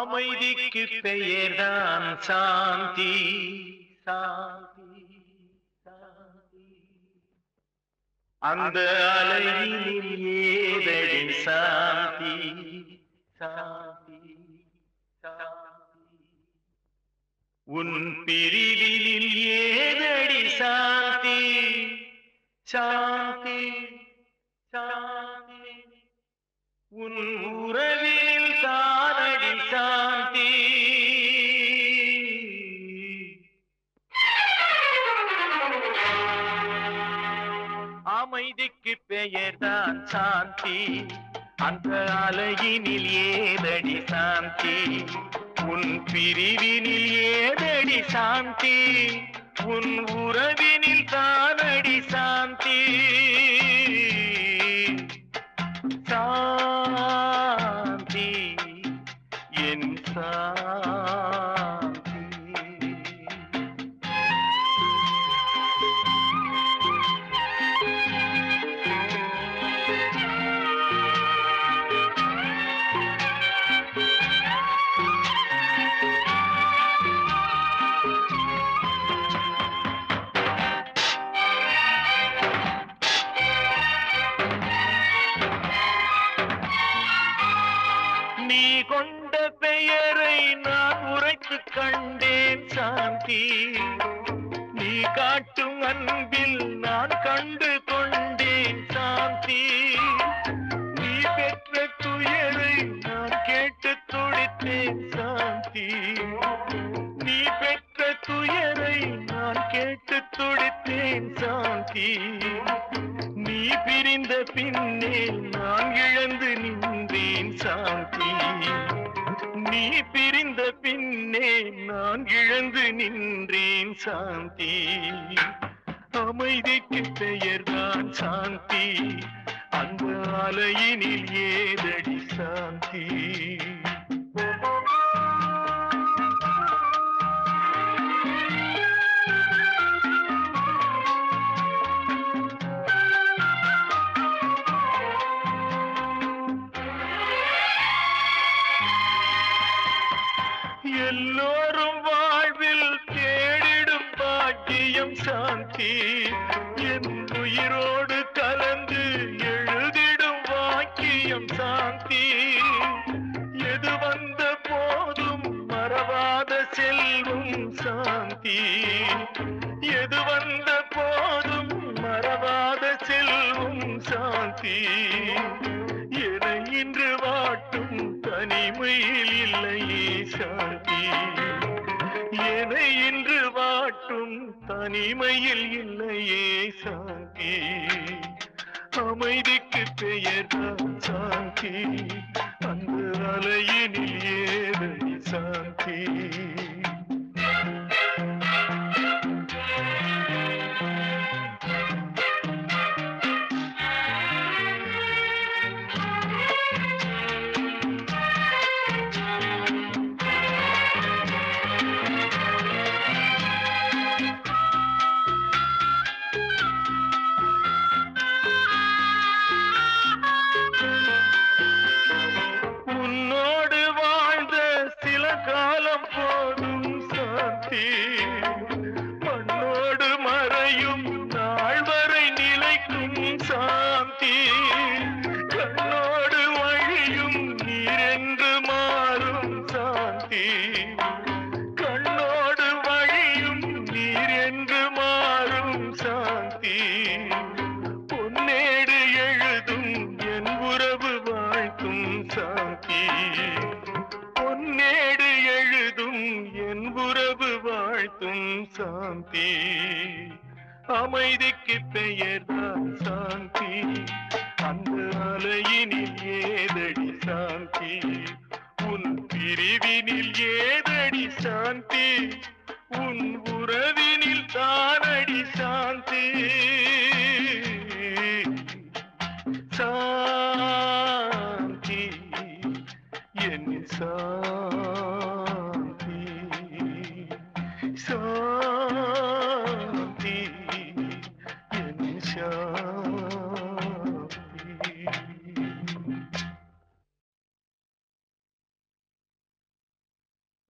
அமைதிக்கு பெயர்தான் சாந்தி. சாந்தி சாந்தி. அந்த அலையில் ஏதடி சாந்தி. சாந்தி சாந்தி. உன் பிரிவினில் ஏதடி சாந்தி. சாந்தி சாந்தி. உன் உறவினில் தானடி சாந்தி. அமைதிக்கு பெயர்தான் சாந்தி. அந்த அலையினில் ஏதடி சாந்தி. உன் பிரிவினில் ஏதடி சாந்தி. உன் உறவினில் தானடி சாந்தி. சாந்தி நீ காட்டும் அன்பில் நான் கண்டு கொண்டேன் சாந்தி நீ பெற்ற துயரை நான் கேட்டு துடித்தேன் சாந்தி நீ பெற்ற துயரை நான் கேட்டு துடித்தேன் சாந்தி நீ பிரிந்த பின்னே நான் இழந்து நின்றேன் சாந்தி நீ பிரிந்த பின் பின்னே நான் இழந்து நின்றேன் சாந்தி. அமைதிக்கு பெயர்தான் சாந்தி. அந்த அலையினில் ஏதடி சாந்தி. சாந்தி. என் உயிரோடு கலந்து எழுதிடும் வாக்கியம் சாந்தி. எது வந்த போதும் மறவாத செல்வம் சாந்தி. எது வந்த போதும் மறவாத செல்வம் சாந்தி. என இன்று வாட்டும் தனிமையில் இல்லையே சாந்தி. என காட்டும் தனிமையில் இல்லையே சாந்தி அமைதிக்கு பெயர் தான் சாந்தி வாழ்த்தும் சாந்தி பொன்னேடு எழுதும் என் உறவு வாழ்த்தும் சாந்தி. அமைதிக்கு பெயர்தான் சாந்தி. அந்த அலையினில் ஏதடி சாந்தி. உன் பிரிவினில் ஏதடி சாந்தி.